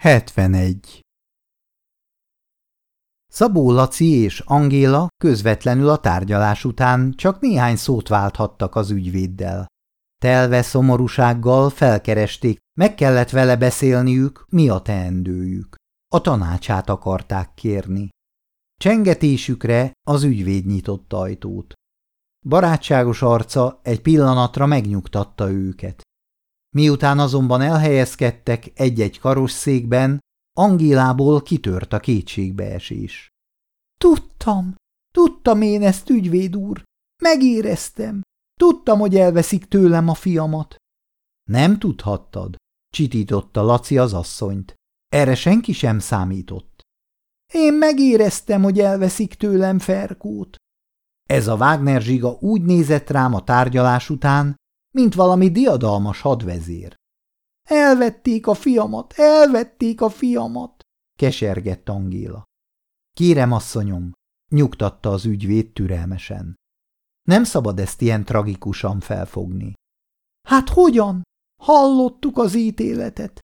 71. Szabó Laci és Angéla közvetlenül a tárgyalás után csak néhány szót válthattak az ügyvéddel. Telve szomorúsággal felkeresték, meg kellett vele beszélniük, mi a teendőjük. A tanácsát akarták kérni. Csengetésükre az ügyvéd nyitott ajtót. Barátságos arca egy pillanatra megnyugtatta őket. Miután azonban elhelyezkedtek egy-egy karosszékben, Angélából kitört a kétségbeesés. Tudtam, tudtam én ezt, ügyvéd úr, megéreztem, tudtam, hogy elveszik tőlem a fiamat. Nem tudhattad, csitította Laci az asszonyt. Erre senki sem számított. Én megéreztem, hogy elveszik tőlem Ferkót. Ez a Wagner zsiga úgy nézett rám a tárgyalás után, mint valami diadalmas hadvezér. Elvették a fiamat, elvették a fiamat, kesergett Angéla. Kérem, asszonyom, nyugtatta az ügyvéd türelmesen. Nem szabad ezt ilyen tragikusan felfogni. Hát hogyan? Hallottuk az ítéletet.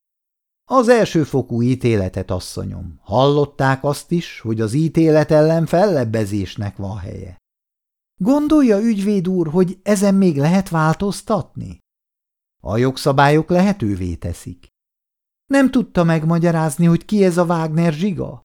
Az elsőfokú ítéletet, asszonyom. Hallották azt is, hogy az ítélet ellen fellebbezésnek van helye. Gondolja, ügyvéd úr, hogy ezen még lehet változtatni? A jogszabályok lehetővé teszik. Nem tudta megmagyarázni, hogy ki ez a Wagner zsiga?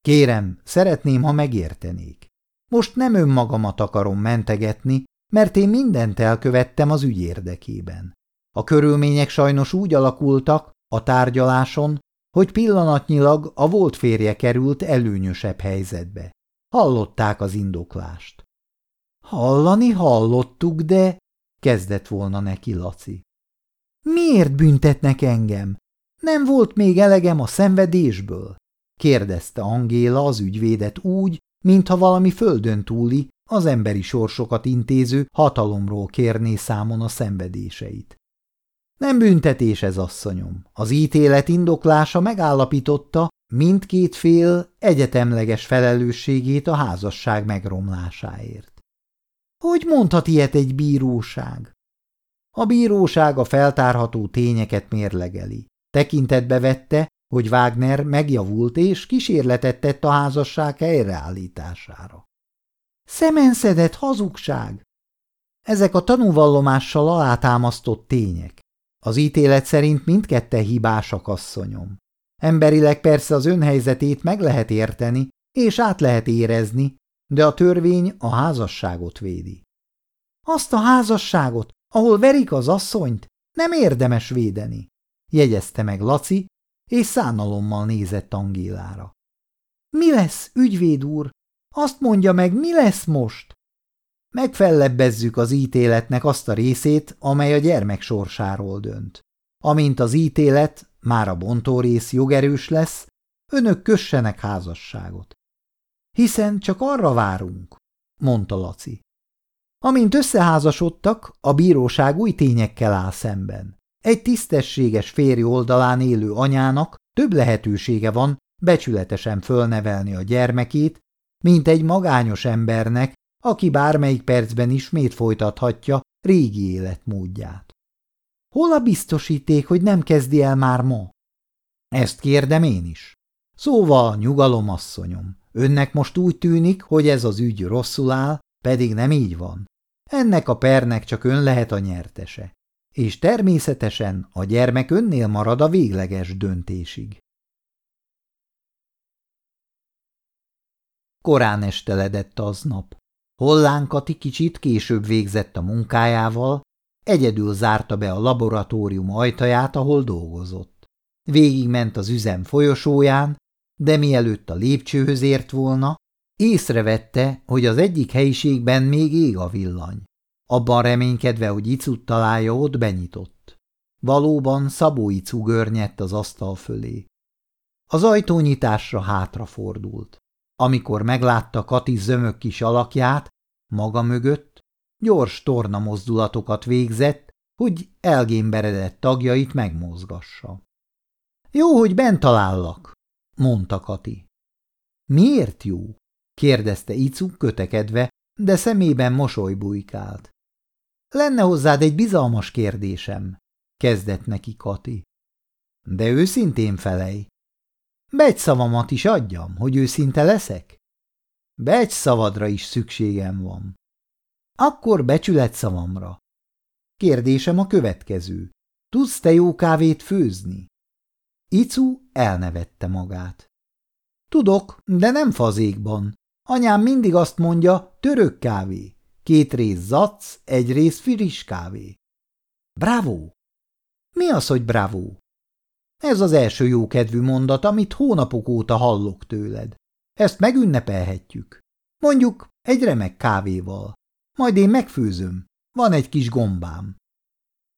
Kérem, szeretném, ha megértenék. Most nem önmagamat akarom mentegetni, mert én mindent elkövettem az ügy érdekében. A körülmények sajnos úgy alakultak a tárgyaláson, hogy pillanatnyilag a volt férje került előnyösebb helyzetbe. Hallották az indoklást. Hallani hallottuk, de... kezdett volna neki Laci. Miért büntetnek engem? Nem volt még elegem a szenvedésből? kérdezte Angéla az ügyvédet úgy, mintha valami földön túli, az emberi sorsokat intéző hatalomról kérné számon a szenvedéseit. Nem büntetés ez, asszonyom. Az ítélet indoklása megállapította mindkét fél egyetemleges felelősségét a házasság megromlásáért. Hogy mondhat ilyet egy bíróság? A bíróság a feltárható tényeket mérlegeli. Tekintetbe vette, hogy Wagner megjavult és kísérletet tett a házasság helyreállítására. Szemenszedett hazugság! Ezek a tanúvallomással alátámasztott tények. Az ítélet szerint mindkette hibásak asszonyom. Emberileg persze az önhelyzetét meg lehet érteni, és át lehet érezni, de a törvény a házasságot védi. Azt a házasságot, ahol verik az asszonyt, nem érdemes védeni, jegyezte meg Laci, és szánalommal nézett Angélára. Mi lesz, ügyvéd úr? Azt mondja meg, mi lesz most? Megfellebbezzük az ítéletnek azt a részét, amely a gyermek sorsáról dönt. Amint az ítélet, már a bontó rész jogerős lesz, önök kössenek házasságot. Hiszen csak arra várunk, mondta Laci. Amint összeházasodtak, a bíróság új tényekkel áll szemben. Egy tisztességes férj oldalán élő anyának több lehetősége van becsületesen fölnevelni a gyermekét, mint egy magányos embernek, aki bármelyik percben ismét folytathatja régi életmódját. Hol a biztosíték, hogy nem kezdi el már ma? Ezt kérdem én is. Szóval, nyugalom, asszonyom, önnek most úgy tűnik, hogy ez az ügy rosszul áll, pedig nem így van. Ennek a pernek csak ön lehet a nyertese. És természetesen a gyermek önnél marad a végleges döntésig. Korán esteledett aznap. Hollán Kati kicsit később végzett a munkájával, egyedül zárta be a laboratórium ajtaját, ahol dolgozott. Végigment az üzem folyosóján, de mielőtt a lépcsőhöz ért volna, Észrevette, hogy az egyik helyiségben még ég a villany. Abban reménykedve, hogy Icut találja, ott benyitott. Valóban Szabó Icu görnyedt az asztal fölé. Az ajtónyitásra hátrafordult. Amikor meglátta Kati zömök kis alakját, maga mögött, gyors torna mozdulatokat végzett, hogy elgémberedett tagjait megmozgassa. Jó, hogy bent talállak, mondta Kati. Miért jó? kérdezte Icu kötekedve, de szemében mosoly bujkált. Lenne hozzád egy bizalmas kérdésem, kezdett neki Kati. De őszintén felej. Begy szavamat is adjam, hogy őszinte leszek? Begy szavadra is szükségem van. Akkor becsület szavamra. Kérdésem a következő. Tudsz te jó kávét főzni? Icu elnevette magát. Tudok, de nem fazékban. Anyám mindig azt mondja, török kávé. Két rész zac, egy rész friss kávé. Bravo! Mi az, hogy bravo? Ez az első jókedvű mondat, amit hónapok óta hallok tőled. Ezt megünnepelhetjük. Mondjuk egy remek kávéval. Majd én megfőzöm. Van egy kis gombám.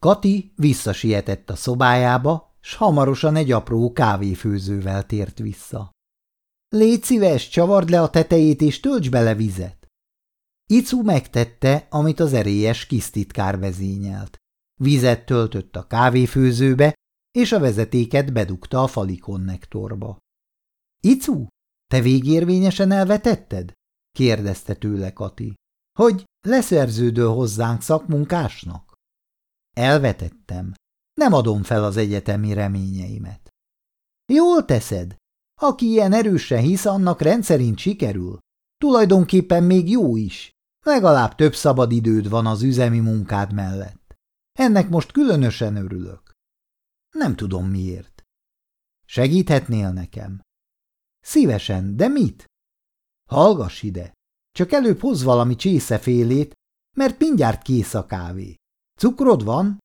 Kati visszasietett a szobájába, s hamarosan egy apró kávéfőzővel tért vissza. Légy szíves, csavard le a tetejét és tölts bele vizet. Icu megtette, amit az erélyes kisztitkár vezényelt. Vizet töltött a kávéfőzőbe, és a vezetéket bedugta a fali konnektorba. – Icu, te végérvényesen elvetetted? – kérdezte tőle Kati. – Hogy leszerződöl hozzánk szakmunkásnak? – Elvetettem. Nem adom fel az egyetemi reményeimet. – Jól teszed. Aki ilyen erősen hisz, annak rendszerint sikerül. Tulajdonképpen még jó is. Legalább több szabad időd van az üzemi munkád mellett. Ennek most különösen örülök. Nem tudom miért. Segíthetnél nekem? Szívesen, de mit? Hallgass ide. Csak előbb hoz valami csészefélét, mert mindjárt kész a kávé. Cukrod van?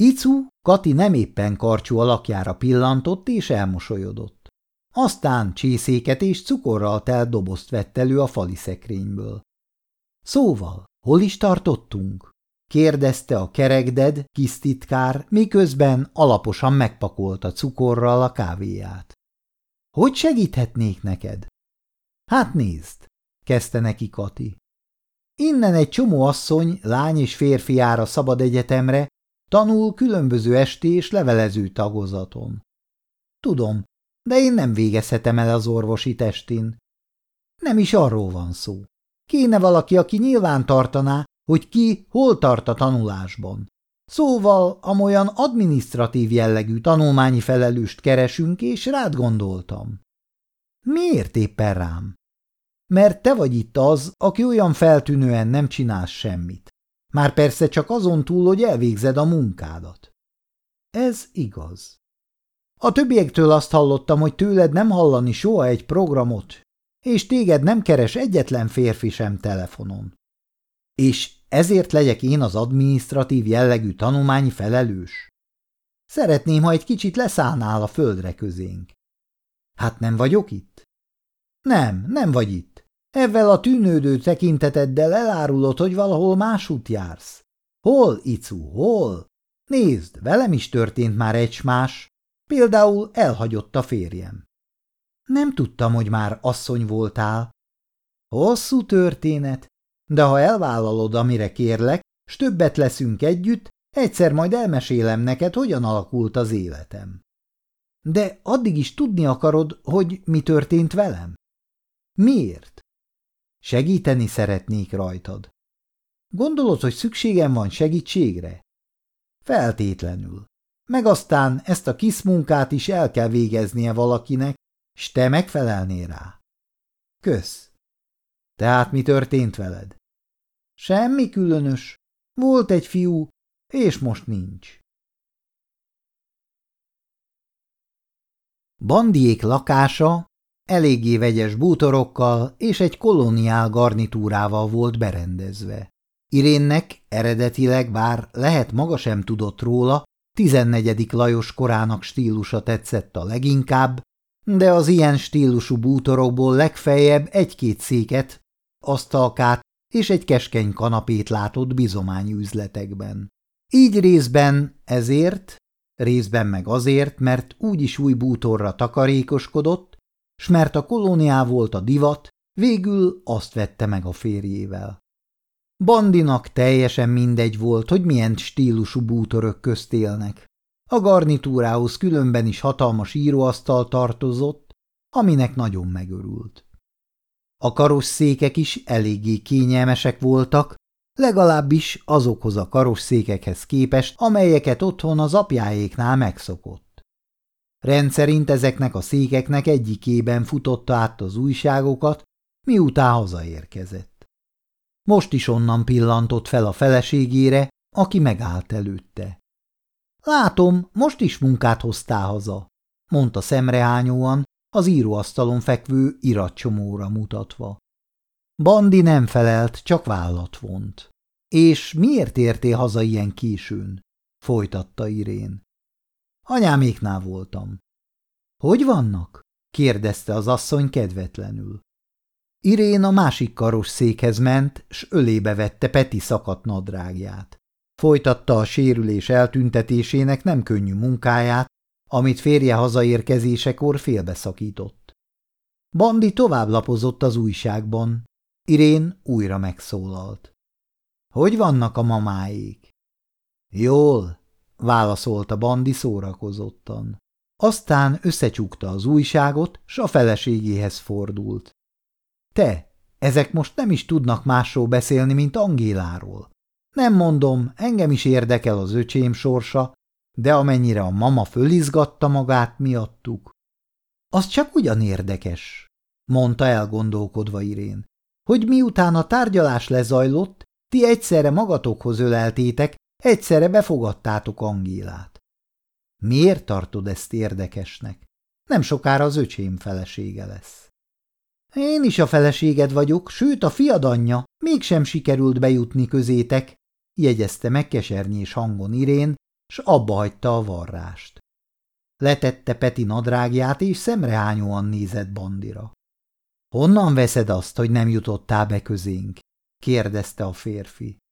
Icu, Kati nem éppen karcsú alakjára pillantott és elmosolyodott. Aztán csészéket és cukorral telt dobozt vett elő a fali szekrényből. Szóval, hol is tartottunk? kérdezte a kerekded titkár, miközben alaposan megpakolta cukorral a kávéját. Hogy segíthetnék neked? Hát nézd, kezdte neki Kati. Innen egy csomó asszony, lány és férfi jár a szabad egyetemre, tanul különböző esti és levelező tagozaton. Tudom, de én nem végezhetem el az orvosi testin. Nem is arról van szó. Kéne valaki, aki nyilván tartaná, hogy ki hol tart a tanulásban. Szóval amolyan adminisztratív jellegű tanulmányi felelőst keresünk, és rád gondoltam. Miért éppen rám? Mert te vagy itt az, aki olyan feltűnően nem csinálsz semmit. Már persze csak azon túl, hogy elvégzed a munkádat. Ez igaz. A többiektől azt hallottam, hogy tőled nem hallani soha egy programot, és téged nem keres egyetlen férfi sem telefonon. És ezért legyek én az adminisztratív jellegű tanulmányi felelős? Szeretném, ha egy kicsit leszállnál a földre közénk. Hát nem vagyok itt? Nem, nem vagy itt. Ezzel a tűnődő tekinteteddel elárulod, hogy valahol másút jársz. Hol, Icu, hol? Nézd, velem is történt már egy más. Például elhagyott a férjem. Nem tudtam, hogy már asszony voltál. Hosszú történet, de ha elvállalod, amire kérlek, s többet leszünk együtt, egyszer majd elmesélem neked, hogyan alakult az életem. De addig is tudni akarod, hogy mi történt velem? Miért? Segíteni szeretnék rajtad. Gondolod, hogy szükségem van segítségre? Feltétlenül. Meg aztán ezt a kis munkát is el kell végeznie valakinek, s te megfelelnél rá. Kösz. Tehát mi történt veled? Semmi különös. Volt egy fiú, és most nincs. Bandiék lakása eléggé vegyes bútorokkal és egy kolóniál garnitúrával volt berendezve. Irénnek eredetileg, bár lehet maga sem tudott róla, 14. Lajos korának stílusa tetszett a leginkább, de az ilyen stílusú bútorokból legfeljebb egy-két széket, asztalkát és egy keskeny kanapét látott bizományüzletekben. Így részben ezért, részben meg azért, mert úgyis új bútorra takarékoskodott, s mert a kolóniá volt a divat, végül azt vette meg a férjével. Bandinak teljesen mindegy volt, hogy milyen stílusú bútorök közt élnek. A garnitúrához különben is hatalmas íróasztal tartozott, aminek nagyon megörült. A karosszékek is eléggé kényelmesek voltak, legalábbis azokhoz a karosszékekhez képest, amelyeket otthon az apjáéknál megszokott. Rendszerint ezeknek a székeknek egyikében futotta át az újságokat, miután hazaérkezett. Most is onnan pillantott fel a feleségére, aki megállt előtte. Látom, most is munkát hoztál haza, mondta szemrehányóan, az íróasztalon fekvő iratcsomóra mutatva. Bandi nem felelt, csak vállat vont. És miért értél haza ilyen későn? folytatta Irén. Anyáméknál voltam. Hogy vannak? kérdezte az asszony kedvetlenül. Irén a másik karos székhez ment, s ölébe vette Peti szakadt nadrágját. Folytatta a sérülés eltüntetésének nem könnyű munkáját, amit férje hazaérkezésekor félbeszakított. Bandi tovább lapozott az újságban. Irén újra megszólalt. – Hogy vannak a mamáék? – Jól, válaszolta Bandi szórakozottan. Aztán összecsukta az újságot, s a feleségéhez fordult. – Te, ezek most nem is tudnak másról beszélni, mint Angéláról. Nem mondom, engem is érdekel az öcsém sorsa, de amennyire a mama fölizgatta magát miattuk. Az csak ugyan érdekes, mondta elgondolkodva Irén, hogy miután a tárgyalás lezajlott, ti egyszerre magatokhoz öleltétek, egyszerre befogadtátok Angélát. Miért tartod ezt érdekesnek? Nem sokára az öcsém felesége lesz. Én is a feleséged vagyok, sőt a fiad anyja, mégsem sikerült bejutni közétek, jegyezte megkesernyés hangon Irén, s abba hagyta a varrást. Letette Peti nadrágját, és szemrehányóan nézett Bandira. – Honnan veszed azt, hogy nem jutottál be közénk? – kérdezte a férfi. –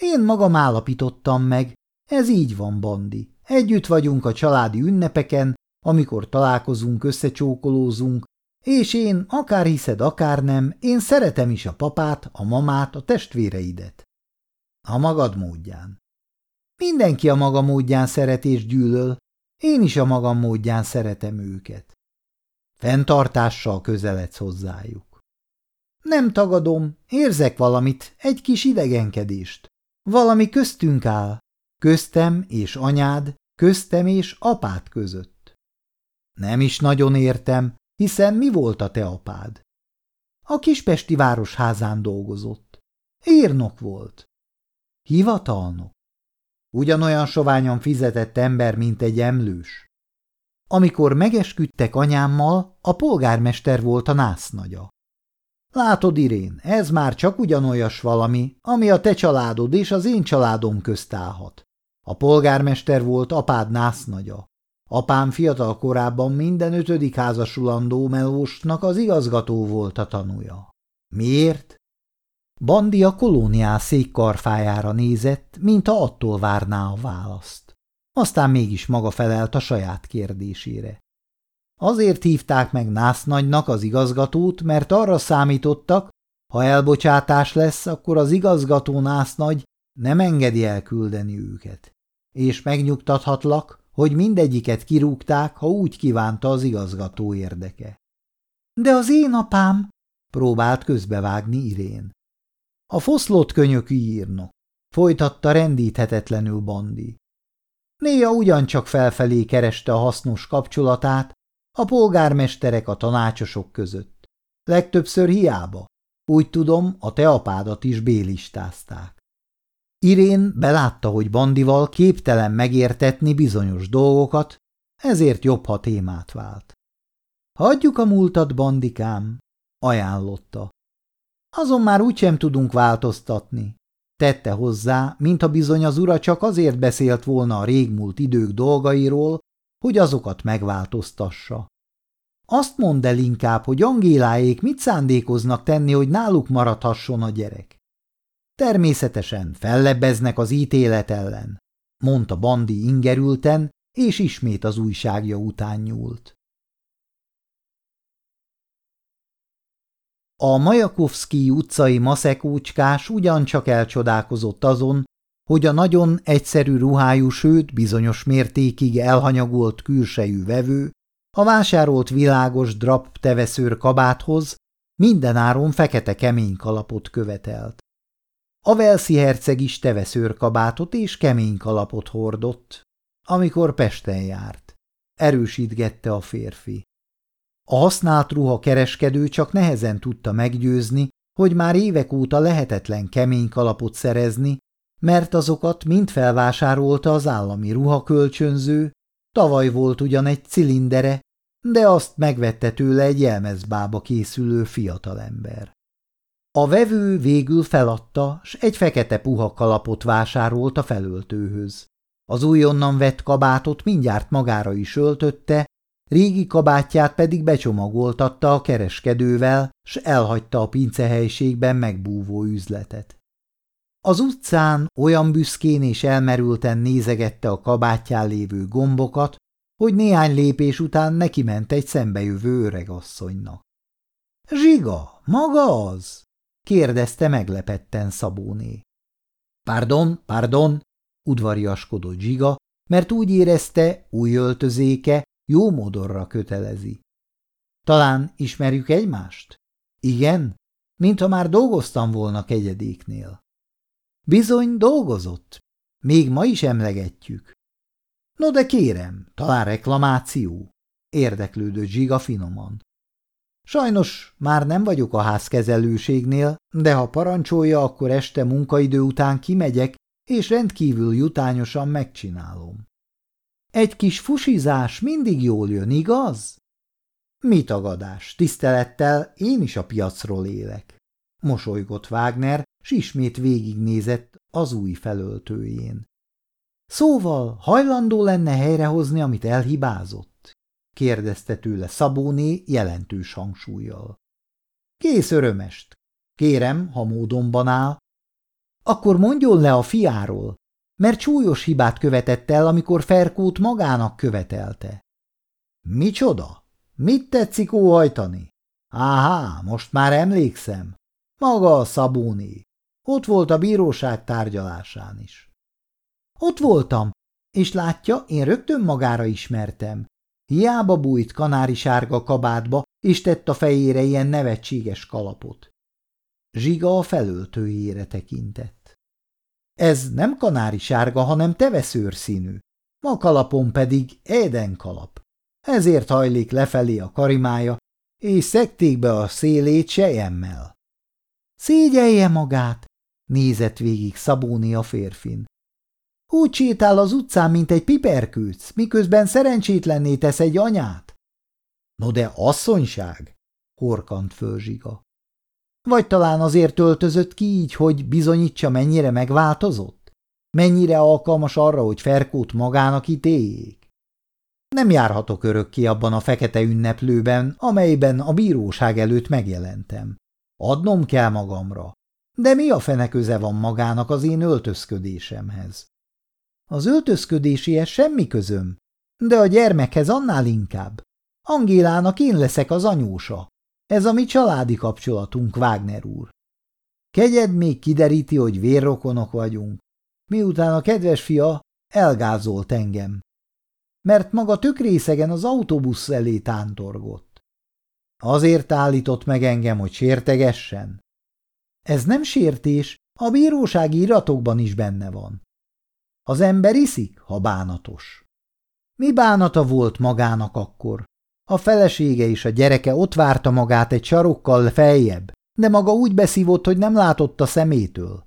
Én magam állapítottam meg. Ez így van, Bandi. Együtt vagyunk a családi ünnepeken, amikor találkozunk, összecsókolózunk, és én, akár hiszed, akár nem, én szeretem is a papát, a mamát, a testvéreidet. A magad módján. Mindenki a maga módján szeret és gyűlöl, én is a magam módján szeretem őket. Fentartással közeledsz hozzájuk. Nem tagadom, érzek valamit, egy kis idegenkedést. Valami köztünk áll, köztem és anyád, köztem és apád között. Nem is nagyon értem, hiszen mi volt a te apád? A kispesti városházán dolgozott. Írnok volt. Hivatalnok. Ugyanolyan soványan fizetett ember, mint egy emlős. Amikor megesküdtek anyámmal, a polgármester volt a násznagya. Látod, Irén, ez már csak ugyanolyas valami, ami a te családod és az én családom közt állhat. A polgármester volt apád násznagya. Apám fiatal korában minden ötödik házasulandó melósnak az igazgató volt a tanúja. Miért? Bandi a kolóniál székkarfájára nézett, mint ha attól várná a választ. Aztán mégis maga felelt a saját kérdésére. Azért hívták meg Násznagynak az igazgatót, mert arra számítottak, ha elbocsátás lesz, akkor az igazgató Násznagy nem engedi elküldeni őket. És megnyugtathatlak, hogy mindegyiket kirúgták, ha úgy kívánta az igazgató érdeke. De az én apám, próbált közbevágni Irén. A foszlott könyökű írnok. Folytatta rendíthetetlenül Bandi. Néha ugyancsak felfelé kereste a hasznos kapcsolatát a polgármesterek a tanácsosok között. Legtöbbször hiába. Úgy tudom, a te apádat is bélistázták. Irén belátta, hogy Bandival képtelen megértetni bizonyos dolgokat, ezért jobb, ha témát vált. Hagyjuk a múltat, bandikám, ajánlotta. Azon már úgysem tudunk változtatni. Tette hozzá, mintha bizony az ura csak azért beszélt volna a régmúlt idők dolgairól, hogy azokat megváltoztassa. Azt mondd el inkább, hogy Angéláék mit szándékoznak tenni, hogy náluk maradhasson a gyerek. Természetesen fellebbeznek az ítélet ellen, mondta Bandi ingerülten, és ismét az újságja után nyúlt. A Majakovszki utcai maszekócskás ugyancsak elcsodálkozott azon, hogy a nagyon egyszerű ruhájú, sőt bizonyos mértékig elhanyagolt külsejű vevő a vásárolt világos drap teveszőr kabáthoz mindenáron fekete kemény kalapot követelt. A Velszi herceg is teveszőr kabátot és kemény kalapot hordott, amikor Pesten járt. erősítgette a férfi. A használt ruha kereskedő csak nehezen tudta meggyőzni, hogy már évek óta lehetetlen kemény kalapot szerezni, mert azokat mind felvásárolta az állami ruhakölcsönző, tavaly volt ugyan egy cilindere, de azt megvette tőle egy jelmezbába készülő fiatalember. A vevő végül feladta, s egy fekete puha kalapot vásárolt a felöltőhöz. Az újonnan vett kabátot mindjárt magára is öltötte, régi kabátját pedig becsomagoltatta a kereskedővel, s elhagyta a pincehelyiségben megbúvó üzletet. Az utcán olyan büszkén és elmerülten nézegette a kabátján lévő gombokat, hogy néhány lépés után neki ment egy szembejövő öregasszonynak. – Zsiga, maga az? – kérdezte meglepetten Szabóné. – Pardon, pardon – udvariaskodott Zsiga, mert úgy érezte, új öltözéke jó modorra kötelezi. – Talán ismerjük egymást? – Igen, mintha már dolgoztam volna kegyedéknél. – Bizony dolgozott. Még ma is emlegetjük. No de kérem, talán reklamáció? Érdeklődött Zsiga finoman. Sajnos már nem vagyok a házkezelőségnél, de ha parancsolja, akkor este munkaidő után kimegyek, és rendkívül jutányosan megcsinálom. Egy kis fusizás mindig jól jön, igaz? Mi tagadás, tisztelettel én is a piacról élek. Mosolygott Wagner, s ismét végignézett az új felöltőjén. Szóval hajlandó lenne helyrehozni, amit elhibázott? kérdezte tőle Szabóné jelentős hangsúlyjal. Kész örömest. Kérem, ha módonban áll. Akkor mondjon le a fiáról, mert súlyos hibát követett el, amikor Ferkót magának követelte. Micsoda? Mit tetszik óhajtani? Áhá, most már emlékszem. Maga a Szabóné. Ott volt a bíróság tárgyalásán is. Ott voltam, és látja, én rögtön magára ismertem. Hiába bújt kanári sárga kabátba, és tett a fejére ilyen nevetséges kalapot. Zsiga a felöltőjére tekintett. Ez nem kanári sárga, hanem teveszőr színű. Ma kalapon pedig éden kalap. Ezért hajlik lefelé a karimája, és szekték be a szélét sejemmel. Szégyelje magát, nézett végig Szabóni a férfin. Úgy sétál az utcán, mint egy piperkőc, miközben szerencsétlenné tesz egy anyát. No de asszonyság, horkant föl. Vagy talán azért öltözött ki így, hogy bizonyítsa, mennyire megváltozott? Mennyire alkalmas arra, hogy Ferkót magának ítéljék? Nem járhatok örökké abban a fekete ünneplőben, amelyben a bíróság előtt megjelentem. Adnom kell magamra. De mi a feneköze van magának az én öltözködésemhez? Az öltözködéséhez semmi közöm, de a gyermekhez annál inkább. Angélának én leszek az anyósa. Ez a mi családi kapcsolatunk, Wagner úr. Kegyed még kideríti, hogy vérrokonok vagyunk, miután a kedves fia elgázolt engem, mert maga tök részegen az autóbusz elé tántorgott. Azért állított meg engem, hogy sértegessen. Ez nem sértés, a bírósági iratokban is benne van. Az ember iszik, ha bánatos. Mi bánata volt magának akkor? A felesége és a gyereke ott várta magát egy sarokkal feljebb, de maga úgy beszívott, hogy nem látott a szemétől.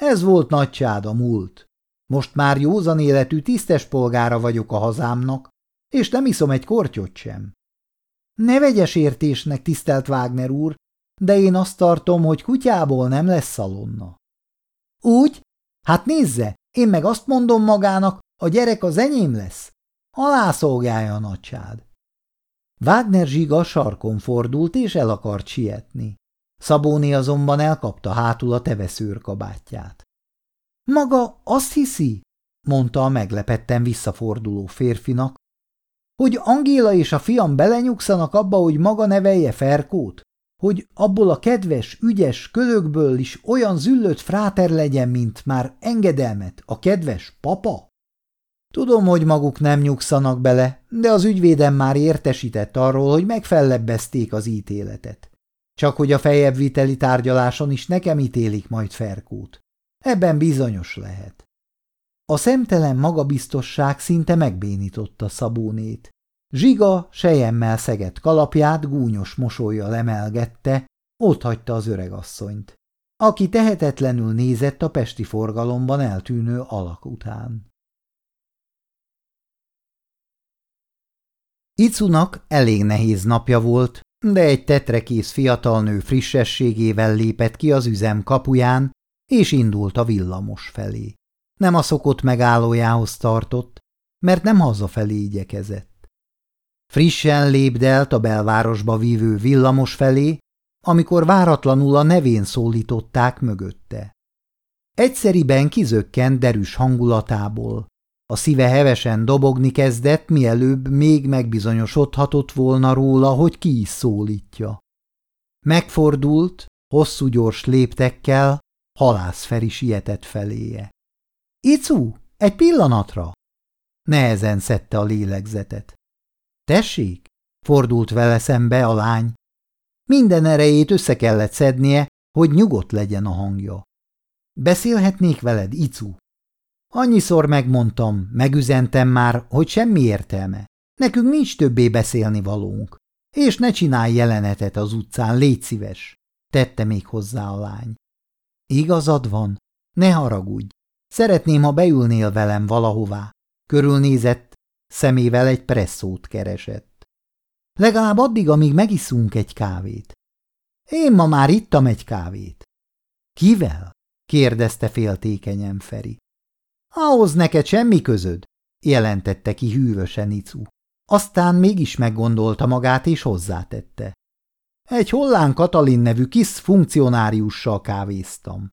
Ez volt nagycsád a múlt. Most már józan életű tisztes polgára vagyok a hazámnak, és nem iszom egy kortyot sem. Ne vegyes értésnek, tisztelt Wagner úr, de én azt tartom, hogy kutyából nem lesz szalonna. Úgy? Hát nézze, én meg azt mondom magának, a gyerek az enyém lesz. Alászolgálja a nagysád. Wagner zsiga sarkon fordult, és el akart sietni. Szabóni azonban elkapta hátul a teveszőr kabátját. Maga azt hiszi, mondta a meglepetten visszaforduló férfinak, hogy Angéla és a fiam belenyugszanak abba, hogy maga nevelje Ferkót? Hogy abból a kedves, ügyes kölökből is olyan züllött fráter legyen, mint már engedelmet a kedves papa? Tudom, hogy maguk nem nyugszanak bele, de az ügyvédem már értesített arról, hogy megfellebbezték az ítéletet. Csak hogy a fejebb viteli tárgyaláson is nekem ítélik majd Ferkót. Ebben bizonyos lehet. A szemtelen magabiztosság szinte megbénította Szabónét. Zsiga sejemmel szegett kalapját gúnyos mosolyjal emelgette, ott hagyta az öregasszonyt, aki tehetetlenül nézett a pesti forgalomban eltűnő alak után. Icunak elég nehéz napja volt, de egy tetrekész fiatal nő frissességével lépett ki az üzem kapuján, és indult a villamos felé. Nem a szokott megállójához tartott, mert nem hazafelé igyekezett. Frissen lépdelt a belvárosba vívő villamos felé, amikor váratlanul a nevén szólították mögötte. Egyszeriben kizökkent derűs hangulatából. A szíve hevesen dobogni kezdett, mielőbb még megbizonyosodhatott volna róla, hogy ki is szólítja. Megfordult, hosszú gyors léptekkel, halászferi sietett feléje. – Icu, egy pillanatra! Nehezen szedte a lélegzetet. – Tessék? – fordult vele szembe a lány. Minden erejét össze kellett szednie, hogy nyugodt legyen a hangja. – Beszélhetnék veled, Icu? Annyiszor megmondtam, megüzentem már, hogy semmi értelme. Nekünk nincs többé beszélni valónk. És ne csinálj jelenetet az utcán, légy szíves, tette még hozzá a lány. Igazad van, ne haragudj. Szeretném, ha beülnél velem valahová. Körülnézett, szemével egy presszót keresett. Legalább addig, amíg megiszunk egy kávét. Én ma már ittam egy kávét. Kivel? kérdezte féltékenyen Feri. Ahhoz neked semmi közöd, jelentette ki hűvösen Icu. Aztán mégis meggondolta magát és hozzátette. Egy hollán Katalin nevű kis funkcionáriussal kávéztam.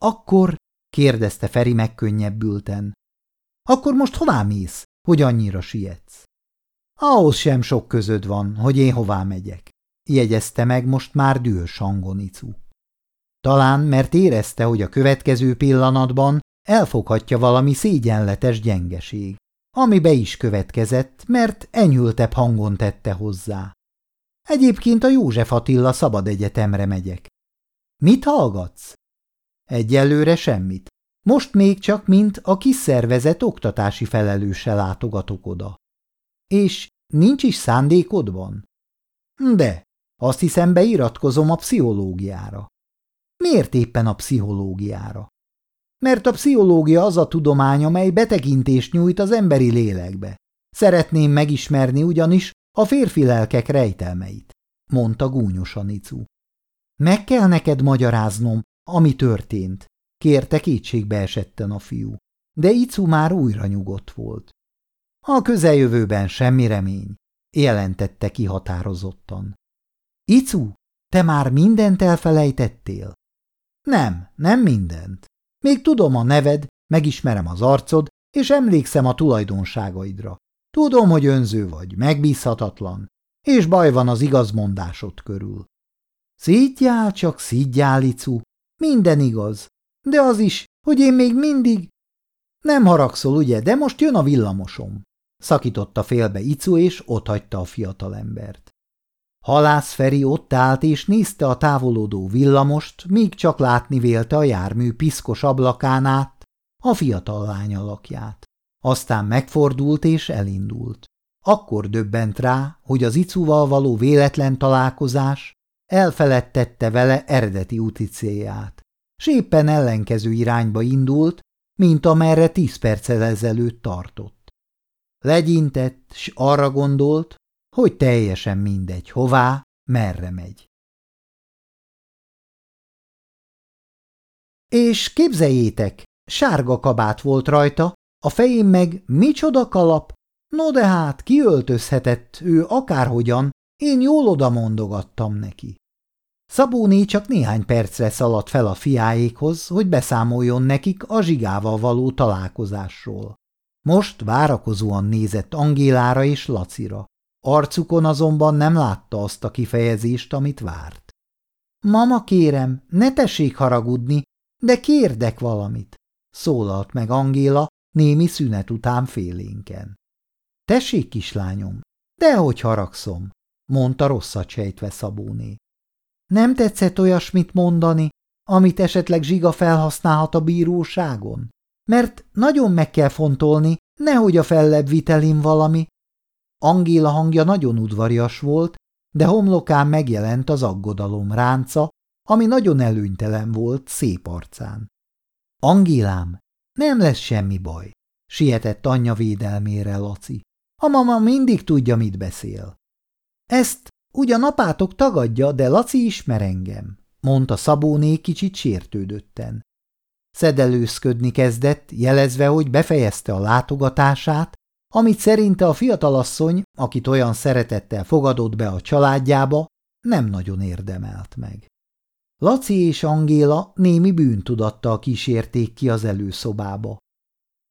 Akkor, kérdezte Feri megkönnyebbülten, akkor most hová mész, hogy annyira sietsz? Ahhoz sem sok közöd van, hogy én hová megyek, jegyezte meg most már dühös hangon. Talán, mert érezte, hogy a következő pillanatban elfoghatja valami szégyenletes gyengeség, ami be is következett, mert enyhültebb hangon tette hozzá. Egyébként a József Attila Szabad Egyetemre megyek. Mit hallgatsz? Egyelőre semmit. Most még csak, mint a kiszervezett oktatási felelőse látogatok oda. És nincs is szándékodban? De, azt hiszem beiratkozom a pszichológiára. Miért éppen a pszichológiára? Mert a pszichológia az a tudomány, amely betekintést nyújt az emberi lélekbe. Szeretném megismerni ugyanis a férfi lelkek rejtelmeit, mondta gúnyosan Icu. Meg kell neked magyaráznom, ami történt, kérte kétségbe esetten a fiú, de Icu már újra nyugodt volt. A közeljövőben semmi remény, jelentette ki határozottan. Icu, te már mindent elfelejtettél? Nem, nem mindent. Még tudom a neved, megismerem az arcod, és emlékszem a tulajdonságaidra. Tudom, hogy önző vagy, megbízhatatlan, és baj van az igazmondásod körül. Szígyál csak, szígyál, Icu, minden igaz, de az is, hogy én még mindig... Nem haragszol, ugye, de most jön a villamosom. Szakította félbe Icu, és otthagyta a fiatalembert. Halász Feri ott állt és nézte a távolodó villamost, míg csak látni vélte a jármű piszkos ablakán át a fiatal lány alakját. Aztán megfordult és elindult. Akkor döbbent rá, hogy az icuval való véletlen találkozás elfeledtette vele eredeti úti célját, s éppen ellenkező irányba indult, mint amerre tíz perccel ezelőtt tartott. Legyintett, s arra gondolt, hogy teljesen mindegy, hová, merre megy. És képzeljétek, sárga kabát volt rajta, a fején meg micsoda kalap, no de hát kiöltözhetett ő akárhogyan, én jól oda mondogattam neki. Szabóné csak néhány percre szaladt fel a fiáékhoz, hogy beszámoljon nekik a zsigával való találkozásról. Most várakozóan nézett Angélára és Lacira. Arcukon azonban nem látta azt a kifejezést, amit várt. – Mama, kérem, ne tessék haragudni, de kérdek valamit – szólalt meg Angéla némi szünet után félénken. – Tessék, kislányom, dehogy haragszom – mondta rosszat sejtve Szabóné. – Nem tetszett olyasmit mondani, amit esetleg Zsiga felhasználhat a bíróságon? mert nagyon meg kell fontolni, nehogy a fellebb vitelin valami. Angéla hangja nagyon udvarias volt, de homlokán megjelent az aggodalom ránca, ami nagyon előnytelen volt szép arcán. Angélám, nem lesz semmi baj, sietett anyja védelmére Laci. A mama mindig tudja, mit beszél. Ezt ugyan apátok tagadja, de Laci ismer engem, mondta Szabóné kicsit sértődötten. Szedelőzködni kezdett, jelezve, hogy befejezte a látogatását, amit szerinte a fiatalasszony, akit olyan szeretettel fogadott be a családjába, nem nagyon érdemelt meg. Laci és Angéla némi bűntudattal kísérték ki az előszobába.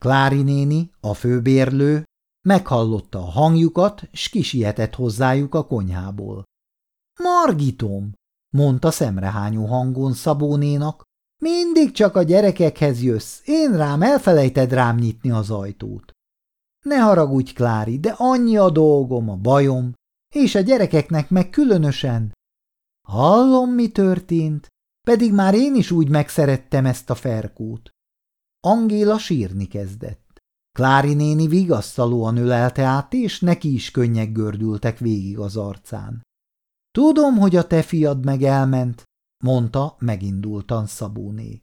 Klári néni, a főbérlő, meghallotta a hangjukat, s kisietett hozzájuk a konyhából. – Margitom! – mondta szemrehányó hangon Szabónénak. – Mindig csak a gyerekekhez jössz, én rám elfelejted rám nyitni az ajtót. – Ne haragudj, Klári, de annyi a dolgom, a bajom, és a gyerekeknek meg különösen. Hallom, mi történt, pedig már én is úgy megszerettem ezt a ferkót. Angéla sírni kezdett. Klári néni vigasztalóan ölelte át, és neki is könnyek gördültek végig az arcán. Tudom, hogy a te fiad meg elment, mondta megindultan Szabóné.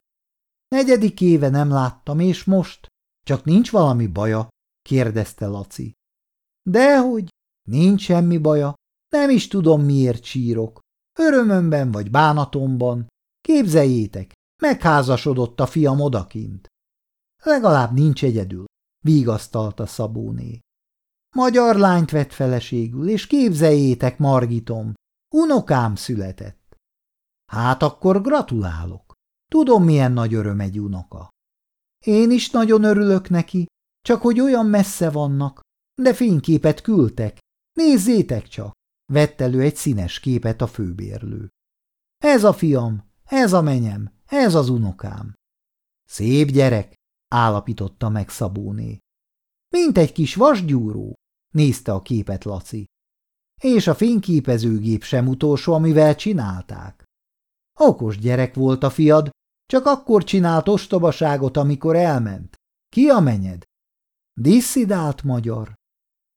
Negyedik éve nem láttam, és most? Csak nincs valami baja? kérdezte Laci. Dehogy, nincs semmi baja, nem is tudom, miért sírok. Örömömben vagy bánatomban. Képzeljétek, megházasodott a fiam odakint. Legalább nincs egyedül, vigasztalta Szabóné. Magyar lányt vett feleségül, és képzeljétek, Margitom, unokám született. Hát akkor gratulálok. Tudom, milyen nagy öröm egy unoka. Én is nagyon örülök neki, csak hogy olyan messze vannak, de fényképet küldtek. Nézzétek csak! Vett elő egy színes képet a főbérlő. Ez a fiam, ez a menyem, ez az unokám. Szép gyerek, állapította meg Szabóné. Mint egy kis vasgyúró, nézte a képet Laci. És a fényképezőgép sem utolsó, amivel csinálták. Okos gyerek volt a fiad, csak akkor csinált ostobaságot, amikor elment. Ki a menyed? Disszidált magyar.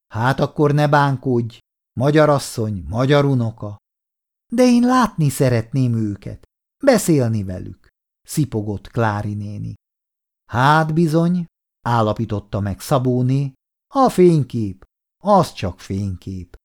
Hát akkor ne bánkódj, magyar asszony, magyar unoka. De én látni szeretném őket, beszélni velük, szipogott Klári néni. Hát bizony, állapította meg Szabóné, a fénykép, az csak fénykép.